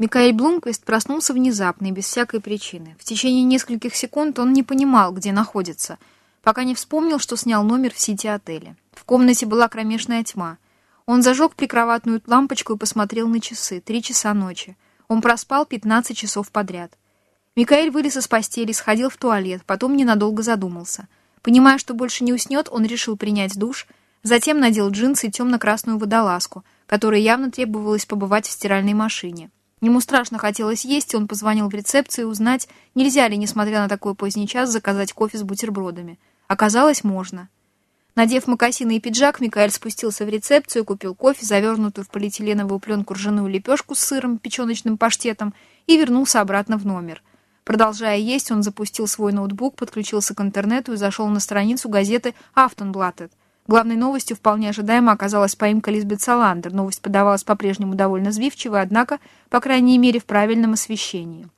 Микаэль Блумквист проснулся внезапно и без всякой причины. В течение нескольких секунд он не понимал, где находится, пока не вспомнил, что снял номер в сити-отеле. В комнате была кромешная тьма. Он зажег прикроватную лампочку и посмотрел на часы. Три часа ночи. Он проспал 15 часов подряд. Микаэль вылез из постели, сходил в туалет, потом ненадолго задумался. Понимая, что больше не уснет, он решил принять душ, затем надел джинсы и темно-красную водолазку, которой явно требовалось побывать в стиральной машине. Ему страшно хотелось есть, и он позвонил в рецепцию узнать, нельзя ли, несмотря на такой поздний час, заказать кофе с бутербродами. Оказалось, можно. Надев мокасины и пиджак, Микаэль спустился в рецепцию, купил кофе, завернутую в полиэтиленовую пленку ржаную лепешку с сыром, печеночным паштетом, и вернулся обратно в номер. Продолжая есть, он запустил свой ноутбук, подключился к интернету и зашел на страницу газеты «Автонблаттед». Главной новостью вполне ожидаемо оказалась поимка Лизбет Саландер. Новость подавалась по-прежнему довольно сбивчиво, однако, по крайней мере, в правильном освещении.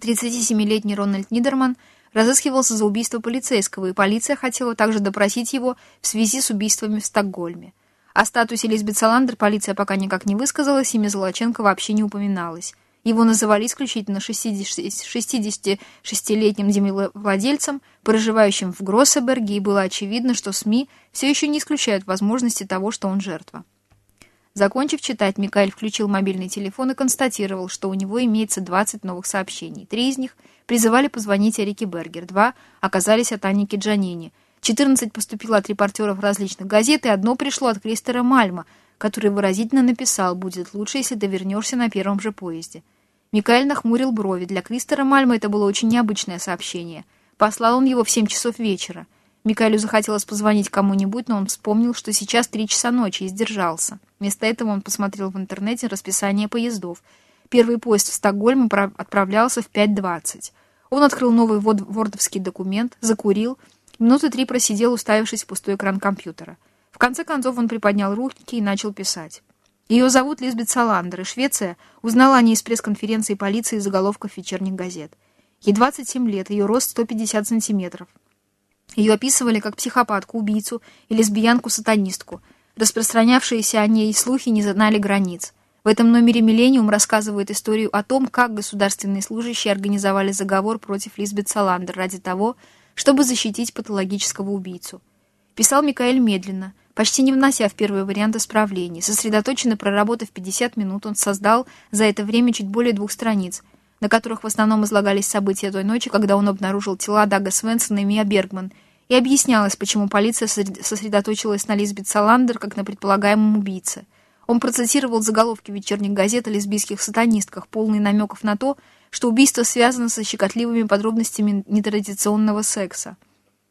37-летний Рональд Нидерман разыскивался за убийство полицейского, и полиция хотела также допросить его в связи с убийствами в Стокгольме. О статусе Лизбет Саландер полиция пока никак не высказалась, имя Золоченко вообще не упоминалось. Его называли исключительно 66-летним землевладельцем, проживающим в Гроссеберге, и было очевидно, что СМИ все еще не исключают возможности того, что он жертва. Закончив читать, Микаэль включил мобильный телефон и констатировал, что у него имеется 20 новых сообщений. Три из них призывали позвонить Эрике Бергер, два оказались от Анники Джанини, 14 поступило от репортеров различных газет, и одно пришло от Кристера Мальма, который выразительно написал «Будет лучше, если ты вернешься на первом же поезде». Микаэль нахмурил брови. Для Кристера Мальма это было очень необычное сообщение. Послал он его в семь часов вечера. Микаэлю захотелось позвонить кому-нибудь, но он вспомнил, что сейчас три часа ночи, и сдержался. Вместо этого он посмотрел в интернете расписание поездов. Первый поезд в Стокгольм отправлялся в 5.20. Он открыл новый вордовский документ, закурил, минуты три просидел, уставившись в пустой экран компьютера. В конце концов он приподнял руки и начал писать. Ее зовут Лизбет Саландер, и Швеция узнала о ней из пресс-конференции полиции и заголовков вечерних газет. Ей 27 лет, ее рост 150 сантиметров. Ее описывали как психопатку, убийцу и лесбиянку-сатанистку. Распространявшиеся о ней слухи не знали границ. В этом номере «Миллениум» рассказывает историю о том, как государственные служащие организовали заговор против Лизбет Саландер ради того, чтобы защитить патологического убийцу. Писал Микаэль медленно, почти не внося в первый вариант исправлений. Сосредоточенно проработав 50 минут, он создал за это время чуть более двух страниц, на которых в основном излагались события той ночи, когда он обнаружил тела Дага Свенсона и Мия Бергман, и объяснялось, почему полиция сосредоточилась на Лизбет Саландер как на предполагаемом убийце. Он процитировал заголовки вечерних газет о лесбийских сатанистках, полные намеков на то, что убийство связано со щекотливыми подробностями нетрадиционного секса.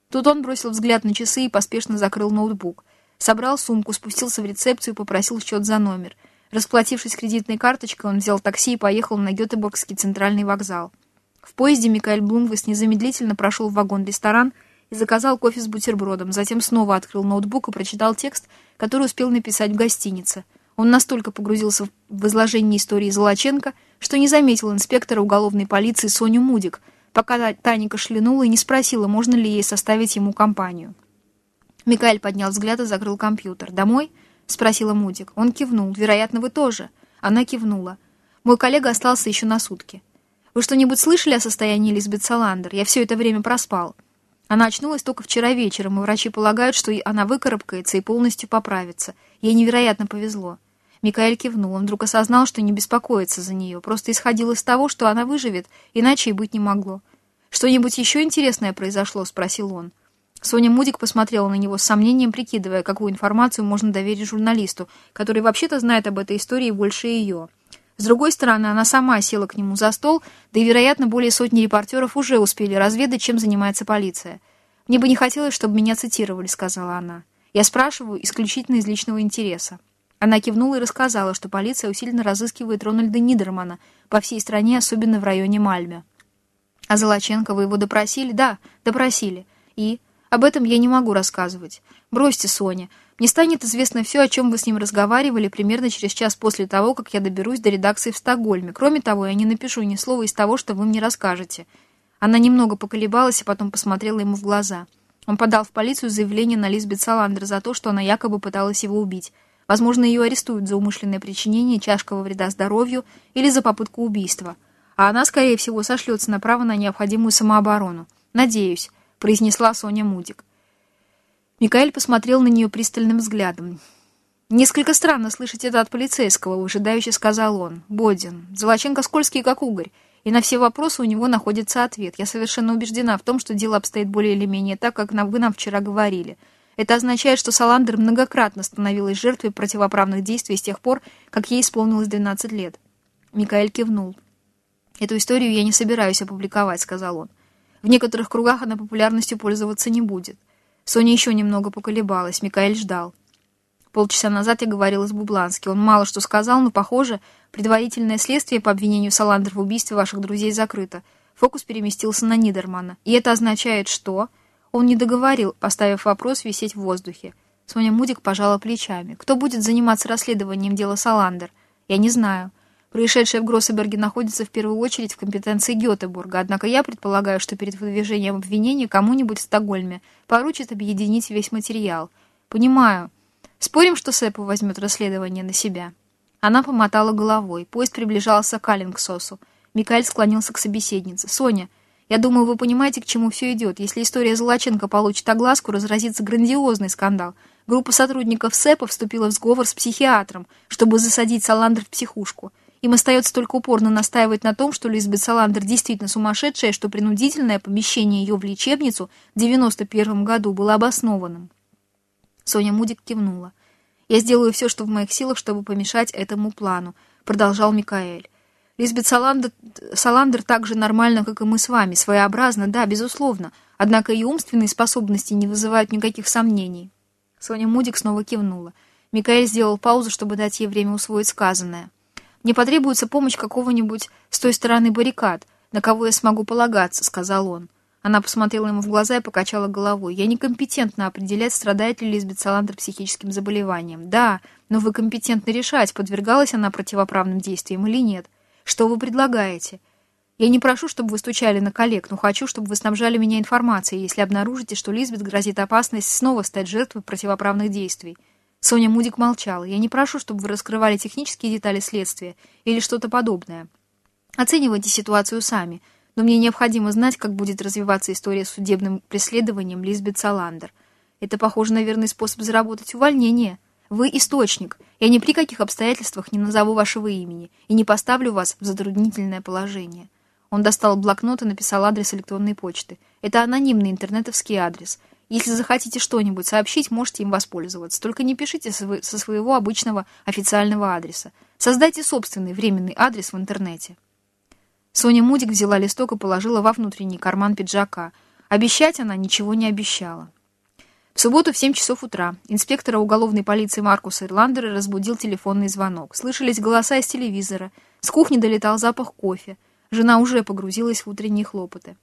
Тут он бросил взгляд на часы и поспешно закрыл ноутбук. Собрал сумку, спустился в рецепцию и попросил счет за номер. Расплатившись кредитной карточкой, он взял такси и поехал на Гетеборгский центральный вокзал. В поезде Микаэль Блумвест незамедлительно прошел в вагон-ресторан и заказал кофе с бутербродом, затем снова открыл ноутбук и прочитал текст, который успел написать в гостинице. Он настолько погрузился в изложение истории Золоченко, что не заметил инспектора уголовной полиции Соню Мудик, пока Таня кашлянула и не спросила, можно ли ей составить ему компанию. Микаэль поднял взгляд и закрыл компьютер. «Домой?» — спросила Мудик. Он кивнул. «Вероятно, вы тоже». Она кивнула. «Мой коллега остался еще на сутки». «Вы что-нибудь слышали о состоянии Лизбет Саландер? Я все это время проспал». Она очнулась только вчера вечером, и врачи полагают, что она выкарабкается и полностью поправится. Ей невероятно повезло. Микаэль кивнул. Он вдруг осознал, что не беспокоится за нее. Просто исходил из того, что она выживет, иначе и быть не могло. «Что-нибудь еще интересное произошло?» — спросил он. Соня Мудик посмотрела на него с сомнением, прикидывая, какую информацию можно доверить журналисту, который вообще-то знает об этой истории больше ее. С другой стороны, она сама села к нему за стол, да и, вероятно, более сотни репортеров уже успели разведать, чем занимается полиция. «Мне бы не хотелось, чтобы меня цитировали», — сказала она. «Я спрашиваю исключительно из личного интереса». Она кивнула и рассказала, что полиция усиленно разыскивает Рональда Нидермана по всей стране, особенно в районе Мальме. «А Золоченко вы его допросили?» «Да, допросили. И...» Об этом я не могу рассказывать. Бросьте, Соня. Мне станет известно все, о чем вы с ним разговаривали примерно через час после того, как я доберусь до редакции в Стокгольме. Кроме того, я не напишу ни слова из того, что вы мне расскажете». Она немного поколебалась, и потом посмотрела ему в глаза. Он подал в полицию заявление на Лизбет Саландер за то, что она якобы пыталась его убить. Возможно, ее арестуют за умышленное причинение тяжкого вреда здоровью или за попытку убийства. А она, скорее всего, сошлется направо на необходимую самооборону. «Надеюсь», — произнесла Соня Мудик. Микаэль посмотрел на нее пристальным взглядом. «Несколько странно слышать это от полицейского», — выжидающе сказал он. «Бодин. Золоченко скользкий, как угорь, и на все вопросы у него находится ответ. Я совершенно убеждена в том, что дело обстоит более или менее так, как вы нам вчера говорили. Это означает, что Саландер многократно становилась жертвой противоправных действий с тех пор, как ей исполнилось 12 лет». Микаэль кивнул. «Эту историю я не собираюсь опубликовать», — сказал он. «В некоторых кругах она популярностью пользоваться не будет». Соня еще немного поколебалась, Микаэль ждал. Полчаса назад я говорила с Бублански. Он мало что сказал, но, похоже, предварительное следствие по обвинению Саландер в убийстве ваших друзей закрыто. Фокус переместился на Нидермана. И это означает, что... Он не договорил, поставив вопрос висеть в воздухе. Соня Мудик пожала плечами. Кто будет заниматься расследованием дела Саландер? Я не знаю. Происшедшее в Гроссеберге находится в первую очередь в компетенции Гетеборга, однако я предполагаю, что перед выдвижением обвинения кому-нибудь в Стокгольме поручат объединить весь материал. Понимаю. Спорим, что Сэппу возьмет расследование на себя?» Она помотала головой. Поезд приближался к Аллингсосу. Микаэль склонился к собеседнице. «Соня, я думаю, вы понимаете, к чему все идет. Если история Золоченко получит огласку, разразится грандиозный скандал. Группа сотрудников СЭПа вступила в сговор с психиатром, чтобы засадить Саландр в психушку. Им остается только упорно настаивать на том, что Лизбет Саландер действительно сумасшедшая, что принудительное помещение ее в лечебницу в 91 году было обоснованным. Соня Мудик кивнула. «Я сделаю все, что в моих силах, чтобы помешать этому плану», — продолжал Микаэль. «Лизбет Саландер, Саландер так же нормально, как и мы с вами, своеобразно, да, безусловно, однако ее умственные способности не вызывают никаких сомнений». Соня Мудик снова кивнула. Микаэль сделал паузу, чтобы дать ей время усвоить сказанное. «Мне потребуется помощь какого-нибудь с той стороны баррикад, на кого я смогу полагаться», — сказал он. Она посмотрела ему в глаза и покачала головой. «Я некомпетентна определять, страдает ли Лизбет Саландер психическим заболеванием. Да, но вы компетентны решать, подвергалась она противоправным действиям или нет. Что вы предлагаете? Я не прошу, чтобы вы стучали на коллег, но хочу, чтобы вы снабжали меня информацией, если обнаружите, что Лизбет грозит опасность снова стать жертвой противоправных действий». Соня Мудик молчала. «Я не прошу, чтобы вы раскрывали технические детали следствия или что-то подобное. Оценивайте ситуацию сами» но мне необходимо знать, как будет развиваться история с судебным преследованием Лизбет Саландер. Это похоже на верный способ заработать увольнение. Вы источник. Я ни при каких обстоятельствах не назову вашего имени и не поставлю вас в затруднительное положение. Он достал блокнот и написал адрес электронной почты. Это анонимный интернетовский адрес. Если захотите что-нибудь сообщить, можете им воспользоваться. Только не пишите со своего обычного официального адреса. Создайте собственный временный адрес в интернете. Соня Мудик взяла листок и положила во внутренний карман пиджака. Обещать она ничего не обещала. В субботу в 7 часов утра инспектора уголовной полиции Маркуса Ирландера разбудил телефонный звонок. Слышались голоса из телевизора. С кухни долетал запах кофе. Жена уже погрузилась в утренние хлопоты.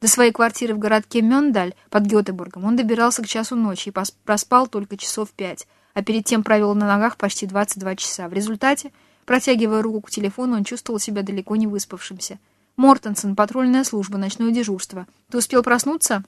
До своей квартиры в городке Мёндаль под Гетеборгом он добирался к часу ночи и проспал только часов пять, а перед тем провел на ногах почти 22 часа. В результате Протягивая руку к телефону, он чувствовал себя далеко не выспавшимся. «Мортенсон, патрульная служба, ночное дежурство. Ты успел проснуться?»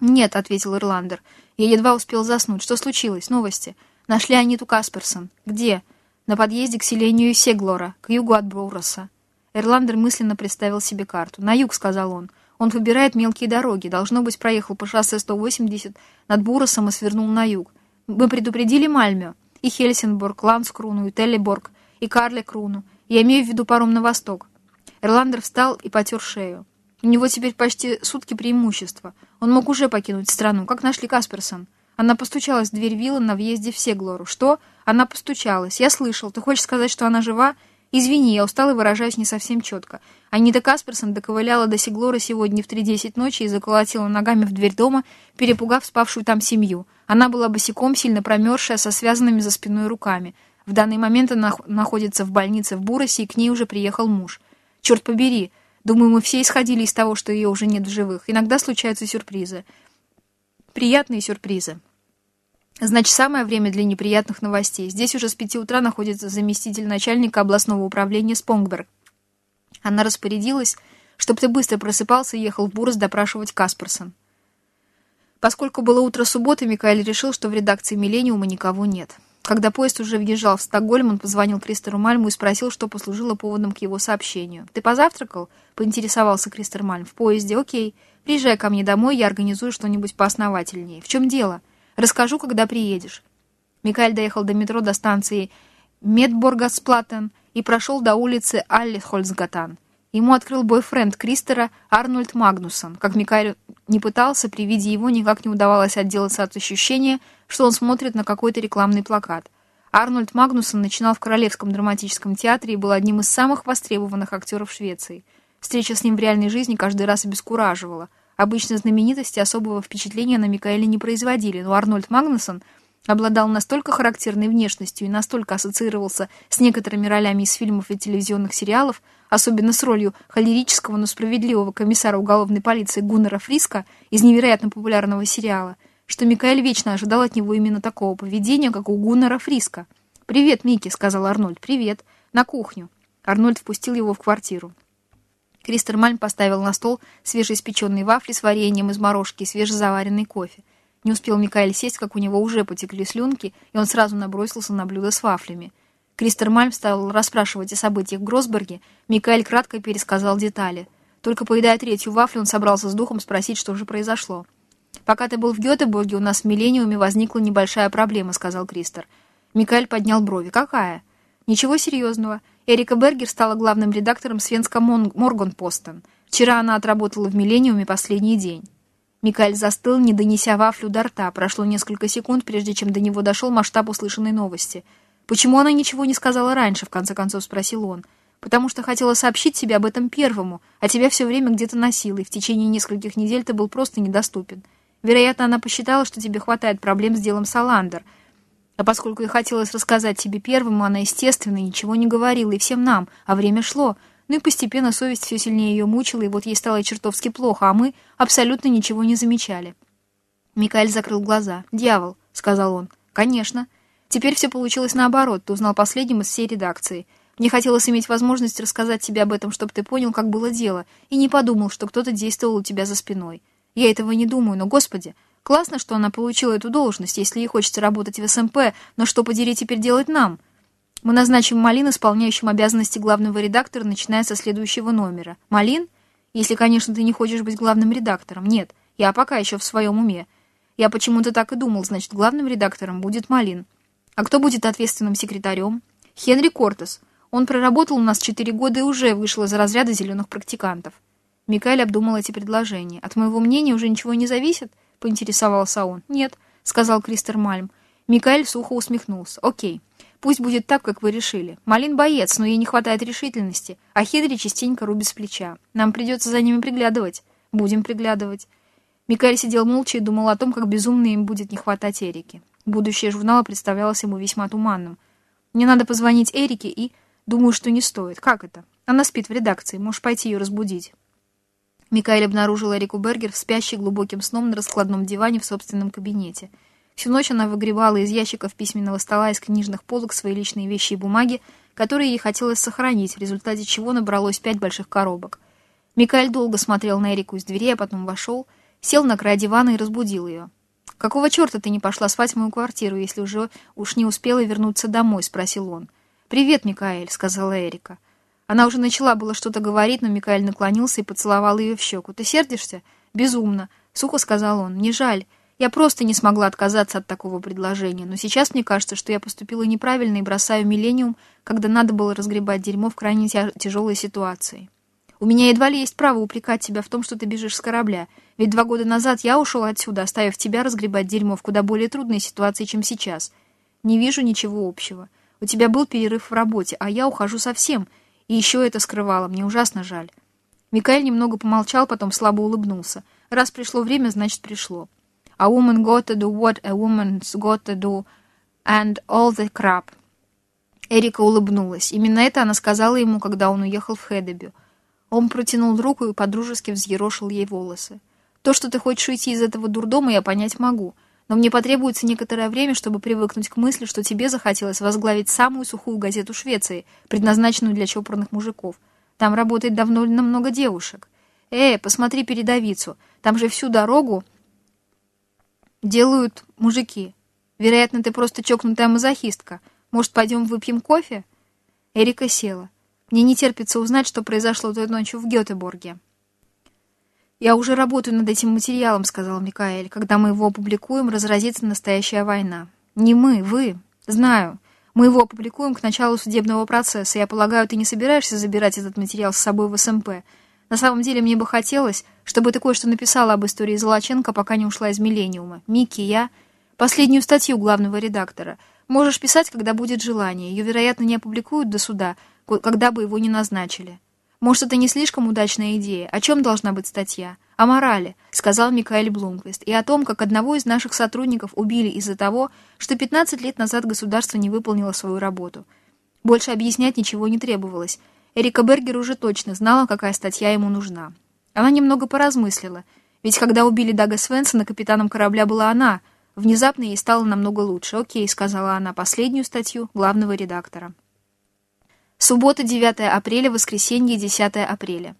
«Нет», — ответил Ирландер. «Я едва успел заснуть. Что случилось? Новости. Нашли Аниту Касперсон. Где?» «На подъезде к селению Сеглора, к югу от Броуроса». Ирландер мысленно представил себе карту. «На юг», — сказал он. «Он выбирает мелкие дороги. Должно быть, проехал по шоссе 180 над Буросом и свернул на юг. Мы предупредили Мальмё, и Хельсинборг, Ланскруну, и Телеборг, и Карле Круну. Я имею в виду паром на восток. Эрландер встал и потер шею. У него теперь почти сутки преимущества. Он мог уже покинуть страну. Как нашли Касперсон? Она постучалась в дверь виллы на въезде в Сеглору. Что? Она постучалась. Я слышал. Ты хочешь сказать, что она жива? Извини, я устал и выражаюсь не совсем четко. Анита Касперсон доковыляла до Сеглора сегодня в 3.10 ночи и заколотила ногами в дверь дома, перепугав спавшую там семью. Она была босиком, сильно промерзшая, со связанными за спиной руками. В данный момент она находится в больнице в Буросе, и к ней уже приехал муж. Черт побери, думаю, мы все исходили из того, что ее уже нет в живых. Иногда случаются сюрпризы. Приятные сюрпризы. Значит, самое время для неприятных новостей. Здесь уже с пяти утра находится заместитель начальника областного управления Спонгберг. Она распорядилась, чтобы ты быстро просыпался и ехал в Бурос допрашивать Касперсон. Поскольку было утро субботы, Микаэль решил, что в редакции «Миллениума» никого нет. Когда поезд уже въезжал в Стокгольм, он позвонил Кристеру Мальму и спросил, что послужило поводом к его сообщению. «Ты позавтракал?» — поинтересовался Кристер Мальм. «В поезде, окей. Приезжай ко мне домой, я организую что-нибудь поосновательнее. В чем дело? Расскажу, когда приедешь». Микаэль доехал до метро до станции Медборгасплатен и прошел до улицы Аллихольцгатан. Ему открыл бойфренд Кристера Арнольд Магнусон. Как Микаэль не пытался, при виде его никак не удавалось отделаться от ощущения, что он смотрит на какой-то рекламный плакат. Арнольд Магнусон начинал в Королевском драматическом театре и был одним из самых востребованных актеров Швеции. Встреча с ним в реальной жизни каждый раз обескураживала. Обычно знаменитости особого впечатления на Микаэля не производили, но Арнольд Магнусон обладал настолько характерной внешностью и настолько ассоциировался с некоторыми ролями из фильмов и телевизионных сериалов, особенно с ролью холерического, но справедливого комиссара уголовной полиции Гуннера Фриска из невероятно популярного сериала, что Микаэль вечно ожидал от него именно такого поведения, как у Гуннера Фриска. «Привет, Микки», — сказал Арнольд. «Привет. На кухню». Арнольд впустил его в квартиру. Кристер Мальм поставил на стол свежеиспеченные вафли с вареньем из морожки и свежезаваренный кофе. Не успел Микаэль сесть, как у него уже потекли слюнки, и он сразу набросился на блюдо с вафлями. Кристер Мальм стал расспрашивать о событиях в Гросберге, Микаэль кратко пересказал детали. Только поедая третью вафлю, он собрался с духом спросить, что же произошло. «Пока ты был в Гетеборге, у нас в Миллениуме возникла небольшая проблема», — сказал Кристер. Микаэль поднял брови. «Какая?» «Ничего серьезного. Эрика Бергер стала главным редактором Свенска Моргонпостен. Вчера она отработала в Миллениуме последний день». Микаэль застыл, не донеся вафлю до рта. Прошло несколько секунд, прежде чем до него дошел масштаб услышанной новости — «Почему она ничего не сказала раньше?» — в конце концов спросил он. «Потому что хотела сообщить тебе об этом первому, а тебя все время где-то носила, и в течение нескольких недель ты был просто недоступен. Вероятно, она посчитала, что тебе хватает проблем с делом Саландер. А поскольку ей хотелось рассказать тебе первому, она, естественно, ничего не говорила, и всем нам, а время шло». Ну и постепенно совесть все сильнее ее мучила, и вот ей стало чертовски плохо, а мы абсолютно ничего не замечали. Микаэль закрыл глаза. «Дьявол», — сказал он. «Конечно». Теперь все получилось наоборот, ты узнал последним из всей редакции. Мне хотелось иметь возможность рассказать тебе об этом, чтобы ты понял, как было дело, и не подумал, что кто-то действовал у тебя за спиной. Я этого не думаю, но, господи, классно, что она получила эту должность, если ей хочется работать в СМП, но что, подери, теперь делать нам? Мы назначим Малин исполняющим обязанности главного редактора, начиная со следующего номера. Малин? Если, конечно, ты не хочешь быть главным редактором. Нет, я пока еще в своем уме. Я почему-то так и думал, значит, главным редактором будет Малин. А кто будет ответственным секретарем? Хенри Кортес. Он проработал у нас четыре года и уже вышел из разряда зеленых практикантов. Микаэль обдумал эти предложения. «От моего мнения уже ничего не зависит?» — поинтересовался он. «Нет», — сказал Кристер Мальм. Микаэль сухо усмехнулся. «Окей, пусть будет так, как вы решили. Малин боец, но ей не хватает решительности, а Хедри частенько рубит с плеча. Нам придется за ними приглядывать. Будем приглядывать». Микаэль сидел молча и думал о том, как безумно им будет не хватать Эрики. Будущее журнала представлялось ему весьма туманным. «Мне надо позвонить Эрике и...» «Думаю, что не стоит. Как это? Она спит в редакции. Можешь пойти ее разбудить». Микаэль обнаружил Эрику Бергер в спящей глубоким сном на раскладном диване в собственном кабинете. Всю ночь она выгребала из ящиков письменного стола из книжных полок свои личные вещи и бумаги, которые ей хотелось сохранить, в результате чего набралось пять больших коробок. Микаэль долго смотрел на Эрику из двери, а потом вошел, сел на край дивана и разбудил ее. «Какого черта ты не пошла спать в мою квартиру, если уже уж не успела вернуться домой?» — спросил он. «Привет, Микаэль», — сказала Эрика. Она уже начала было что-то говорить, но Микаэль наклонился и поцеловал ее в щеку. «Ты сердишься?» «Безумно», — сухо сказал он. «Не жаль. Я просто не смогла отказаться от такого предложения, но сейчас мне кажется, что я поступила неправильно и бросаю миллениум, когда надо было разгребать дерьмо в крайне тяжелой ситуации». У меня едва ли есть право упрекать тебя в том, что ты бежишь с корабля. Ведь два года назад я ушел отсюда, оставив тебя разгребать дерьмо в куда более трудной ситуации, чем сейчас. Не вижу ничего общего. У тебя был перерыв в работе, а я ухожу совсем. И еще это скрывала. Мне ужасно жаль». Микаэль немного помолчал, потом слабо улыбнулся. «Раз пришло время, значит, пришло. A woman got to do what a woman's got to do, and all the crap». Эрика улыбнулась. Именно это она сказала ему, когда он уехал в Хедебю. Он протянул руку и подружески взъерошил ей волосы. «То, что ты хочешь уйти из этого дурдома, я понять могу. Но мне потребуется некоторое время, чтобы привыкнуть к мысли, что тебе захотелось возглавить самую сухую газету Швеции, предназначенную для чопорных мужиков. Там работает давно много девушек. Э, посмотри передовицу. Там же всю дорогу делают мужики. Вероятно, ты просто чокнутая мазохистка. Может, пойдем выпьем кофе?» Эрика села. «Мне не терпится узнать, что произошло той ночью в Гетеборге». «Я уже работаю над этим материалом», — сказал Микаэль. «Когда мы его опубликуем, разразится настоящая война». «Не мы, вы. Знаю. Мы его опубликуем к началу судебного процесса. Я полагаю, ты не собираешься забирать этот материал с собой в СМП. На самом деле, мне бы хотелось, чтобы ты кое-что написала об истории Золоченко, пока не ушла из «Миллениума». Микки, я... Последнюю статью главного редактора. Можешь писать, когда будет желание. Ее, вероятно, не опубликуют до суда, когда бы его не назначили. «Может, это не слишком удачная идея? О чем должна быть статья?» «О морали», — сказал Микаэль Блумквист, «и о том, как одного из наших сотрудников убили из-за того, что 15 лет назад государство не выполнило свою работу». Больше объяснять ничего не требовалось. Эрика Бергер уже точно знала, какая статья ему нужна. Она немного поразмыслила, ведь когда убили Дага Свенсона, капитаном корабля была она. Внезапно ей стало намного лучше. «Окей», — сказала она, последнюю статью главного редактора. Суббота, 9 апреля, воскресенье, 10 апреля.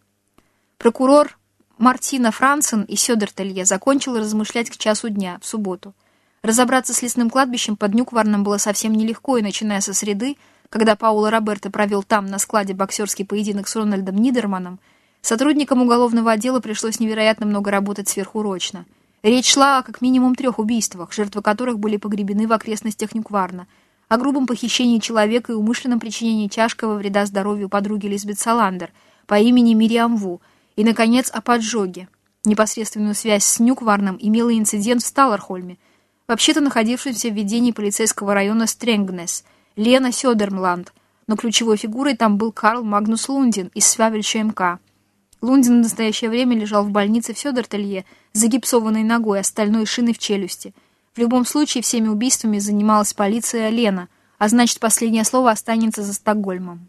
Прокурор Мартина Франсен и Сёдор Телье закончил размышлять к часу дня, в субботу. Разобраться с лесным кладбищем под Нюкварном было совсем нелегко, и начиная со среды, когда Паула Роберто провел там, на складе, боксерский поединок с Рональдом Нидерманом, сотрудникам уголовного отдела пришлось невероятно много работать сверхурочно. Речь шла о как минимум трех убийствах, жертвы которых были погребены в окрестностях Нюкварна – о грубом похищении человека и умышленном причинении тяжкого вреда здоровью подруги Лизбет Саландер по имени Мириам Ву, и, наконец, о поджоге. Непосредственную связь с Нюкварном имела инцидент в Сталархольме, вообще-то находившемся в ведении полицейского района Стрэнгнес, Лена Сёдермланд, но ключевой фигурой там был Карл Магнус Лундин из Свавельча МК. Лундин в настоящее время лежал в больнице в Сёдертелье с загипсованной ногой, остальной шиной в челюсти – в любом случае, всеми убийствами занималась полиция Лена, а значит, последнее слово останется за Стокгольмом.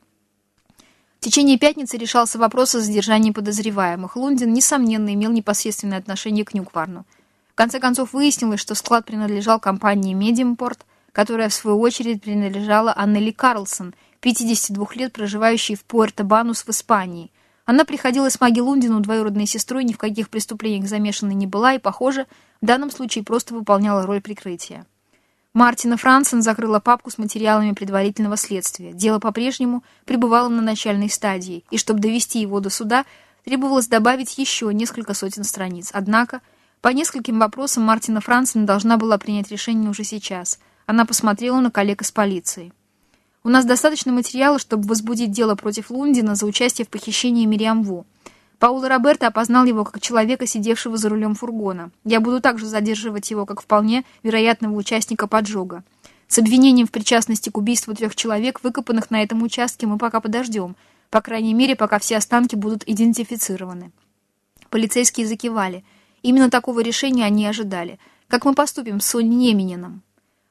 В течение пятницы решался вопрос о задержании подозреваемых. Лундин, несомненно, имел непосредственное отношение к Нюкварну. В конце концов, выяснилось, что склад принадлежал компании «Медимпорт», которая, в свою очередь, принадлежала Аннели Карлсон, 52 лет, проживающей в Пуэрто-Банус в Испании – она приходилась Маге Лундину двоюродной сестрой, ни в каких преступлениях замешанной не была и, похоже, в данном случае просто выполняла роль прикрытия. Мартина Франсен закрыла папку с материалами предварительного следствия. Дело по-прежнему пребывало на начальной стадии, и чтобы довести его до суда, требовалось добавить еще несколько сотен страниц. Однако, по нескольким вопросам Мартина Франсен должна была принять решение уже сейчас. Она посмотрела на коллег из полиции. У нас достаточно материала, чтобы возбудить дело против Лундина за участие в похищении Мириам Ву. Паула Роберто опознал его как человека, сидевшего за рулем фургона. Я буду также задерживать его как вполне вероятного участника поджога. С обвинением в причастности к убийству трех человек, выкопанных на этом участке, мы пока подождем. По крайней мере, пока все останки будут идентифицированы. Полицейские закивали. Именно такого решения они ожидали. Как мы поступим с Соней Немениным?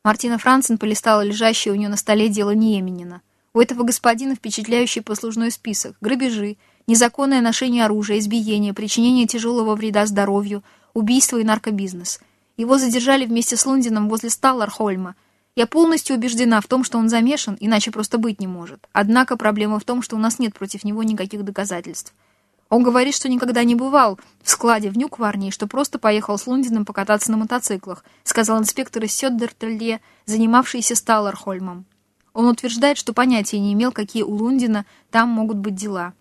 Мартина Франсен полистала лежащее у нее на столе дело Ниеменина. У этого господина впечатляющий послужной список. Грабежи, незаконное ношение оружия, избиение, причинение тяжелого вреда здоровью, убийство и наркобизнес. Его задержали вместе с Лундином возле Сталлархольма. Я полностью убеждена в том, что он замешан, иначе просто быть не может. Однако проблема в том, что у нас нет против него никаких доказательств. Он говорит, что никогда не бывал в складе в Нюкварне и что просто поехал с Лундином покататься на мотоциклах, сказал инспектор из Сёддертелье, занимавшийся Сталлархольмом. Он утверждает, что понятия не имел, какие у Лундина там могут быть дела.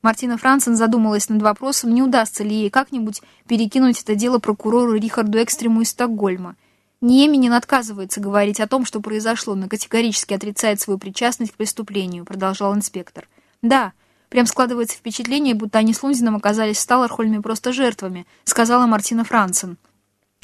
Мартина Франсен задумалась над вопросом, не удастся ли ей как-нибудь перекинуть это дело прокурору Рихарду Экстриму из Стокгольма. Ниеменин отказывается говорить о том, что произошло, но категорически отрицает свою причастность к преступлению, продолжал инспектор. Да, Прям складывается впечатление, будто они с Лунзином оказались в Сталархольме просто жертвами, сказала Мартина Франсен,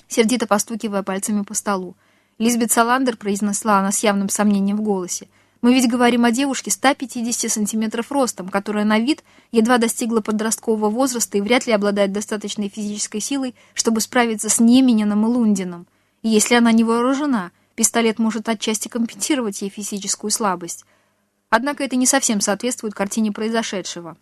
сердито постукивая пальцами по столу. Лизбет Саландер произнесла она с явным сомнением в голосе. Мы ведь говорим о девушке 150 сантиметров ростом, которая на вид едва достигла подросткового возраста и вряд ли обладает достаточной физической силой, чтобы справиться с Немениным и Лундином. И если она не вооружена, пистолет может отчасти компенсировать ей физическую слабость. Однако это не совсем соответствует картине произошедшего.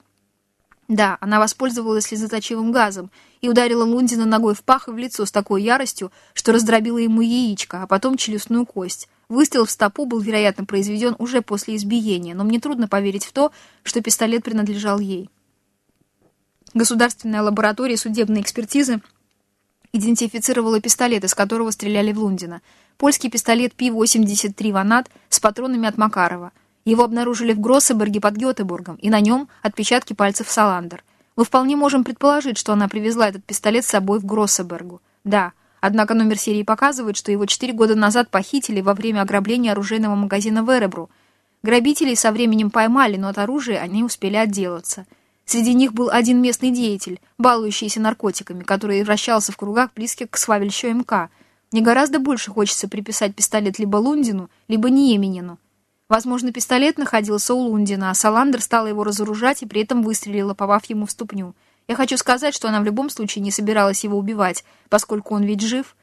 Да, она воспользовалась слезоточивым газом и ударила Лундина ногой в пах и в лицо с такой яростью, что раздробила ему яичко, а потом челюстную кость. Выстрел в стопу был, вероятно, произведен уже после избиения, но мне трудно поверить в то, что пистолет принадлежал ей. Государственная лаборатория судебной экспертизы идентифицировала пистолет, из которого стреляли в Лундина. польский пистолет Пи-83 «Ванат» с патронами от Макарова. Его обнаружили в Гроссеберге под Гетеборгом, и на нем отпечатки пальцев Саландер. Мы вполне можем предположить, что она привезла этот пистолет с собой в Гроссебергу. Да, однако номер серии показывает, что его четыре года назад похитили во время ограбления оружейного магазина в Эребру. Грабителей со временем поймали, но от оружия они успели отделаться. Среди них был один местный деятель, балующийся наркотиками, который вращался в кругах, близких к свавельщу МК. Мне гораздо больше хочется приписать пистолет либо Лундину, либо Ниеменину. Возможно, пистолет находился у Лундина, а Саландер стала его разоружать и при этом выстрелила, попав ему в ступню. Я хочу сказать, что она в любом случае не собиралась его убивать, поскольку он ведь жив.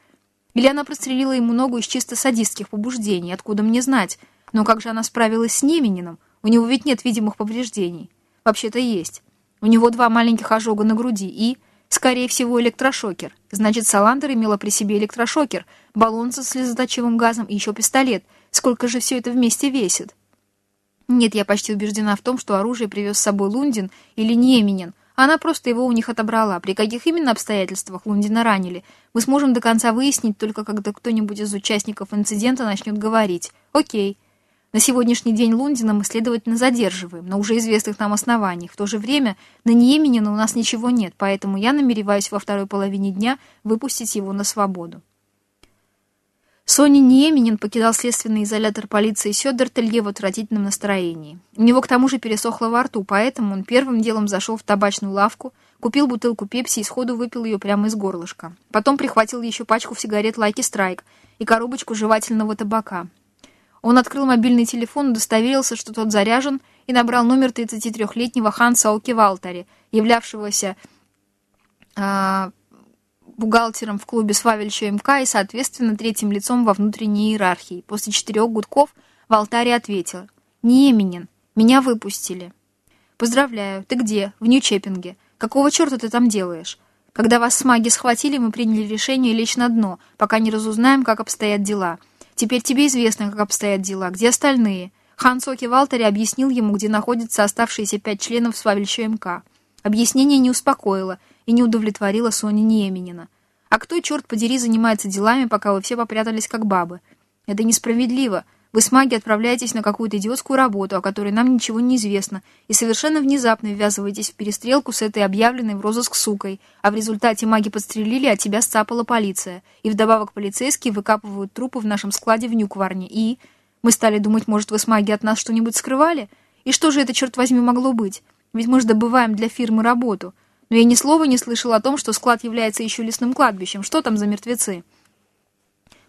Или она прострелила ему ногу из чисто садистских побуждений, откуда мне знать. Но как же она справилась с Немениным? У него ведь нет видимых повреждений. Вообще-то есть. У него два маленьких ожога на груди и, скорее всего, электрошокер. Значит, Саландер имела при себе электрошокер, баллон со слезоточивым газом и еще пистолет — Сколько же все это вместе весит? Нет, я почти убеждена в том, что оружие привез с собой Лундин или Неменин. Она просто его у них отобрала. При каких именно обстоятельствах Лундина ранили, мы сможем до конца выяснить, только когда кто-нибудь из участников инцидента начнет говорить. Окей. На сегодняшний день Лундина мы, следовательно, задерживаем, на уже известных нам основаниях. В то же время на Неменина у нас ничего нет, поэтому я намереваюсь во второй половине дня выпустить его на свободу. Соня Неменин покидал следственный изолятор полиции Сёдертелье в отвратительном настроении. У него к тому же пересохло во рту, поэтому он первым делом зашел в табачную лавку, купил бутылку пепси и сходу выпил ее прямо из горлышка. Потом прихватил еще пачку сигарет Лайки Страйк и коробочку жевательного табака. Он открыл мобильный телефон, удостоверился, что тот заряжен, и набрал номер 33-летнего Ханса Оки Валтари, являвшегося э, бухгалтером в клубе Свавельча МК и, соответственно, третьим лицом во внутренней иерархии. После четырех гудков в алтаре ответил. «Нееменен, меня выпустили». «Поздравляю, ты где? В Нью-Чеппинге. Какого черта ты там делаешь?» Когда вас с маги схватили, мы приняли решение лечь на дно, пока не разузнаем, как обстоят дела. Теперь тебе известно, как обстоят дела. Где остальные?» Хан Соки Валтери объяснил ему, где находятся оставшиеся пять членов Свавельча МК. Объяснение не успокоило, и не удовлетворила Соня Неменина. А кто, черт подери, занимается делами, пока вы все попрятались как бабы? Это несправедливо. Вы с маги отправляетесь на какую-то идиотскую работу, о которой нам ничего не известно, и совершенно внезапно ввязываетесь в перестрелку с этой объявленной в розыск сукой, а в результате маги подстрелили, а тебя сцапала полиция. И вдобавок полицейские выкапывают трупы в нашем складе в Нюкварне. И... Мы стали думать, может, вы с маги от нас что-нибудь скрывали? И что же это, черт возьми, могло быть? Ведь мы же добываем для фирмы работу но я ни слова не слышал о том, что склад является еще лесным кладбищем. Что там за мертвецы?»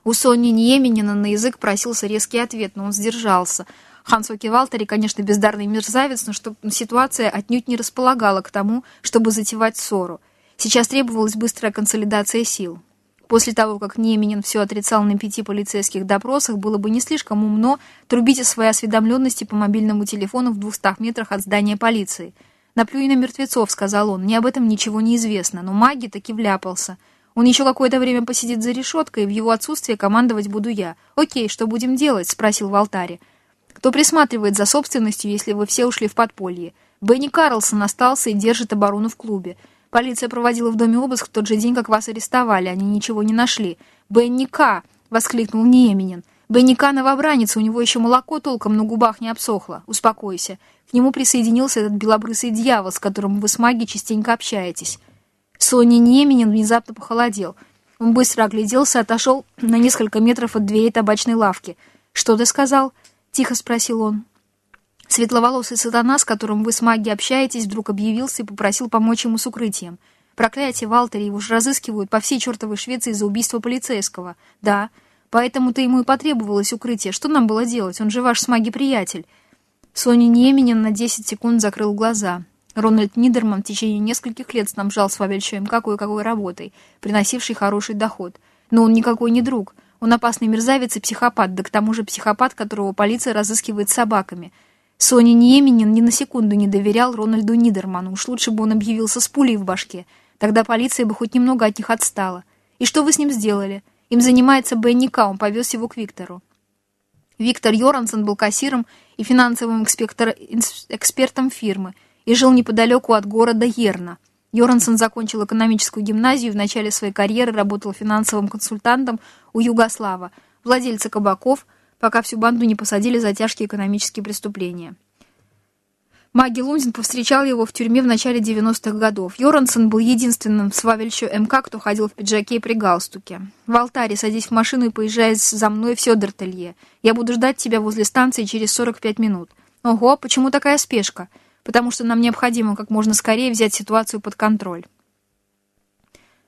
У Сони Ниеменина на язык просился резкий ответ, но он сдержался. Ханс Валтери, конечно, бездарный мерзавец, но что ситуация отнюдь не располагала к тому, чтобы затевать ссору. Сейчас требовалась быстрая консолидация сил. После того, как Неменин все отрицал на пяти полицейских допросах, было бы не слишком умно трубить о своей осведомленности по мобильному телефону в двухстах метрах от здания полиции – «Наплюй на мертвецов», — сказал он. «Мне об этом ничего не известно, но маги таки вляпался. Он еще какое-то время посидит за решеткой, и в его отсутствие командовать буду я. Окей, что будем делать?» — спросил в алтаре. «Кто присматривает за собственностью, если вы все ушли в подполье?» Бенни Карлсон остался и держит оборону в клубе. Полиция проводила в доме обыск в тот же день, как вас арестовали. Они ничего не нашли. «Бенни К!» — воскликнул Неменин. «Бенника новобранец, у него еще молоко толком на губах не обсохло. Успокойся. К нему присоединился этот белобрысый дьявол, с которым вы с маги частенько общаетесь. Соня Неменин внезапно похолодел. Он быстро огляделся отошел на несколько метров от дверей табачной лавки. «Что ты сказал?» — тихо спросил он. Светловолосый сатана, с которым вы с маги общаетесь, вдруг объявился и попросил помочь ему с укрытием. Проклятие, Валтери, его же разыскивают по всей чертовой Швеции за убийство полицейского. Да, поэтому-то ему и потребовалось укрытие. Что нам было делать? Он же ваш с маги приятель. Соня Неменин на 10 секунд закрыл глаза. Рональд Нидерман в течение нескольких лет снабжал Славельчаем какой-какой работой, приносившей хороший доход. Но он никакой не друг. Он опасный мерзавец и психопат, да к тому же психопат, которого полиция разыскивает собаками. Соня Неменин ни на секунду не доверял Рональду Нидерману. Уж лучше бы он объявился с пулей в башке. Тогда полиция бы хоть немного от них отстала. И что вы с ним сделали? Им занимается Бенни Ка, он повез его к Виктору. Виктор Йорансон был кассиром и финансовым экспертом фирмы и жил неподалеку от города Ерна. Йорансон закончил экономическую гимназию и в начале своей карьеры работал финансовым консультантом у Югослава, владельца кабаков, пока всю банду не посадили за тяжкие экономические преступления. Маги Лунзин повстречал его в тюрьме в начале 90-х годов. Йорансон был единственным с Вавельчо МК, кто ходил в пиджаке и при галстуке. «В алтаре садись в машину и поезжай за мной в Сёдертелье. Я буду ждать тебя возле станции через 45 минут». «Ого, почему такая спешка?» «Потому что нам необходимо как можно скорее взять ситуацию под контроль».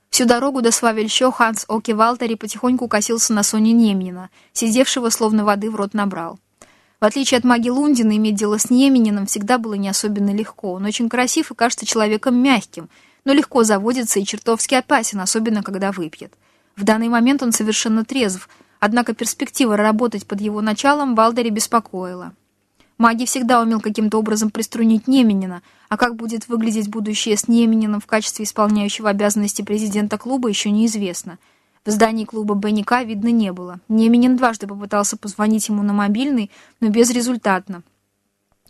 Всю дорогу до Свавельщо Ханс Оки Валтери потихоньку косился на Соне Немнина, сидевшего словно воды в рот набрал. В отличие от маги Лундина, иметь дело с Немениным всегда было не особенно легко. Он очень красив и кажется человеком мягким, но легко заводится и чертовски опасен, особенно когда выпьет. В данный момент он совершенно трезв, однако перспектива работать под его началом Валдере беспокоила. Маги всегда умел каким-то образом приструнить Неменина, а как будет выглядеть будущее с Немениным в качестве исполняющего обязанности президента клуба, еще неизвестно – в здании клуба Бенника видно не было. Неменин дважды попытался позвонить ему на мобильный, но безрезультатно.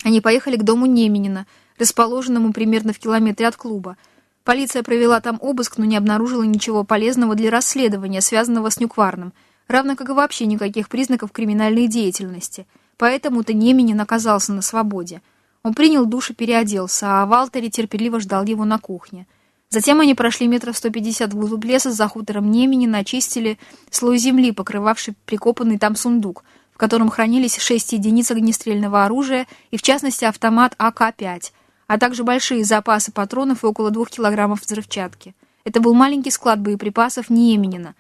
Они поехали к дому Неменина, расположенному примерно в километре от клуба. Полиция провела там обыск, но не обнаружила ничего полезного для расследования, связанного с Нюкварном, равно как и вообще никаких признаков криминальной деятельности. Поэтому-то Неменин оказался на свободе. Он принял душ и переоделся, а Валтери терпеливо ждал его на кухне. Затем они прошли метров 150 вглубь леса за хутором Немени, начистили слой земли, покрывавший прикопанный там сундук, в котором хранились шесть единиц огнестрельного оружия и, в частности, автомат АК-5, а также большие запасы патронов и около двух килограммов взрывчатки. Это был маленький склад боеприпасов Неменина.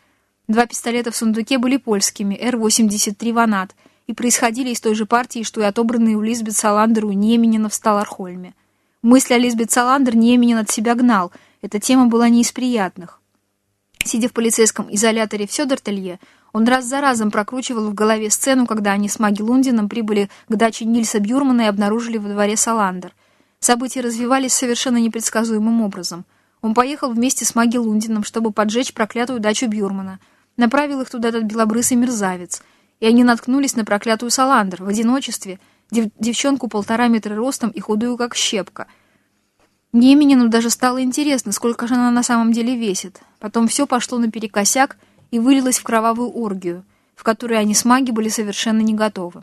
Два пистолета в сундуке были польскими, Р-83 «Ванат», и происходили из той же партии, что и отобранные у Лизбет Саландер у Неменина в Сталархольме. Мысль о Лизбет Саландер Неменин от себя гнал — эта тема была не из приятных. Сидя в полицейском изоляторе в Сёдертелье, он раз за разом прокручивал в голове сцену, когда они с Маги Лундином прибыли к даче Нильса Бюрмана и обнаружили во дворе Саландер. События развивались совершенно непредсказуемым образом. Он поехал вместе с Маги Лундином, чтобы поджечь проклятую дачу Бюрмана. Направил их туда этот белобрысый мерзавец. И они наткнулись на проклятую Саландер в одиночестве, дев девчонку полтора метра ростом и худую как щепка — Неменину даже стало интересно, сколько же она на самом деле весит. Потом все пошло наперекосяк и вылилось в кровавую оргию, в которой они с маги были совершенно не готовы.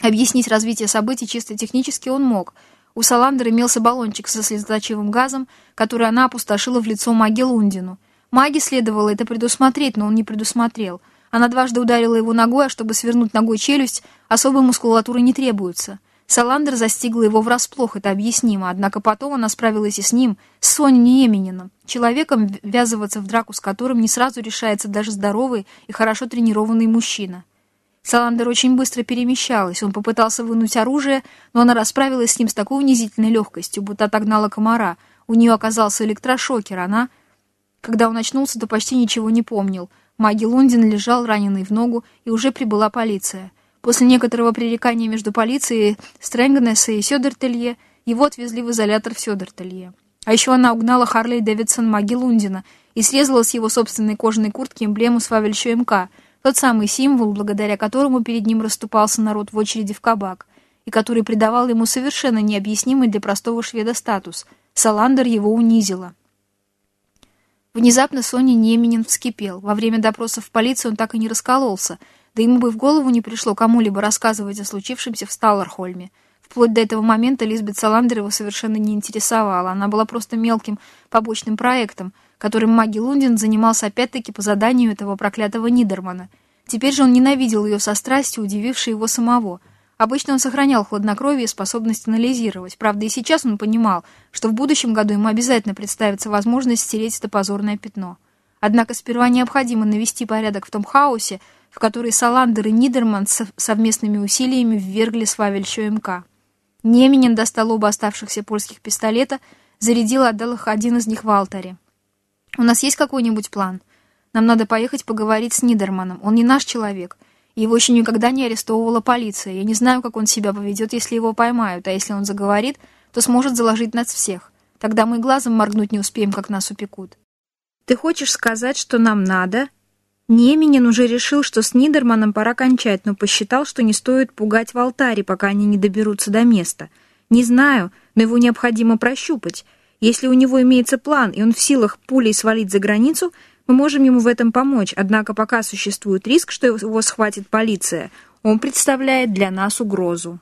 Объяснить развитие событий чисто технически он мог. У Саландер имелся баллончик со слезоточивым газом, который она опустошила в лицо маги Лундину. Маги следовало это предусмотреть, но он не предусмотрел. Она дважды ударила его ногой, а чтобы свернуть ногой челюсть, особой мускулатуры не требуется — Саландер застигла его врасплох, это объяснимо, однако потом она справилась и с ним, с Соней Немениным, человеком, ввязываться в драку с которым не сразу решается даже здоровый и хорошо тренированный мужчина. Саландер очень быстро перемещалась, он попытался вынуть оружие, но она расправилась с ним с такой унизительной легкостью, будто отогнала комара. У нее оказался электрошокер, она... Когда он очнулся, то почти ничего не помнил. Маги Лундин лежал раненый в ногу, и уже прибыла полиция. После некоторого пререкания между полицией Стрэнгнесса и Сёдертелье его отвезли в изолятор в Сёдертелье. А еще она угнала Харли Дэвидсон Маги Лундина и срезала с его собственной кожаной куртки эмблему Свавельщу МК, тот самый символ, благодаря которому перед ним расступался народ в очереди в кабак, и который придавал ему совершенно необъяснимый для простого шведа статус. Саландер его унизила. Внезапно Соня Неменин вскипел. Во время допросов в полиции он так и не раскололся — да ему бы в голову не пришло кому-либо рассказывать о случившемся в Сталлархольме. Вплоть до этого момента Лизбет Саландер его совершенно не интересовала. Она была просто мелким побочным проектом, которым Маги Лундин занимался опять-таки по заданию этого проклятого Нидермана. Теперь же он ненавидел ее со страстью, удивившей его самого. Обычно он сохранял хладнокровие и способность анализировать. Правда, и сейчас он понимал, что в будущем году ему обязательно представится возможность стереть это позорное пятно. Однако сперва необходимо навести порядок в том хаосе, в который Саландер и Нидерман совместными усилиями ввергли Свавельщу МК. Неменин достал оба оставшихся польских пистолета, зарядил и отдал их один из них в алтаре. «У нас есть какой-нибудь план? Нам надо поехать поговорить с Нидерманом. Он не наш человек. Его еще никогда не арестовывала полиция. Я не знаю, как он себя поведет, если его поймают, а если он заговорит, то сможет заложить нас всех. Тогда мы глазом моргнуть не успеем, как нас упекут». «Ты хочешь сказать, что нам надо?» Неменин уже решил, что с Нидерманом пора кончать, но посчитал, что не стоит пугать в алтаре, пока они не доберутся до места. Не знаю, но его необходимо прощупать. Если у него имеется план, и он в силах пулей свалить за границу, Мы можем ему в этом помочь, однако пока существует риск, что его схватит полиция, он представляет для нас угрозу.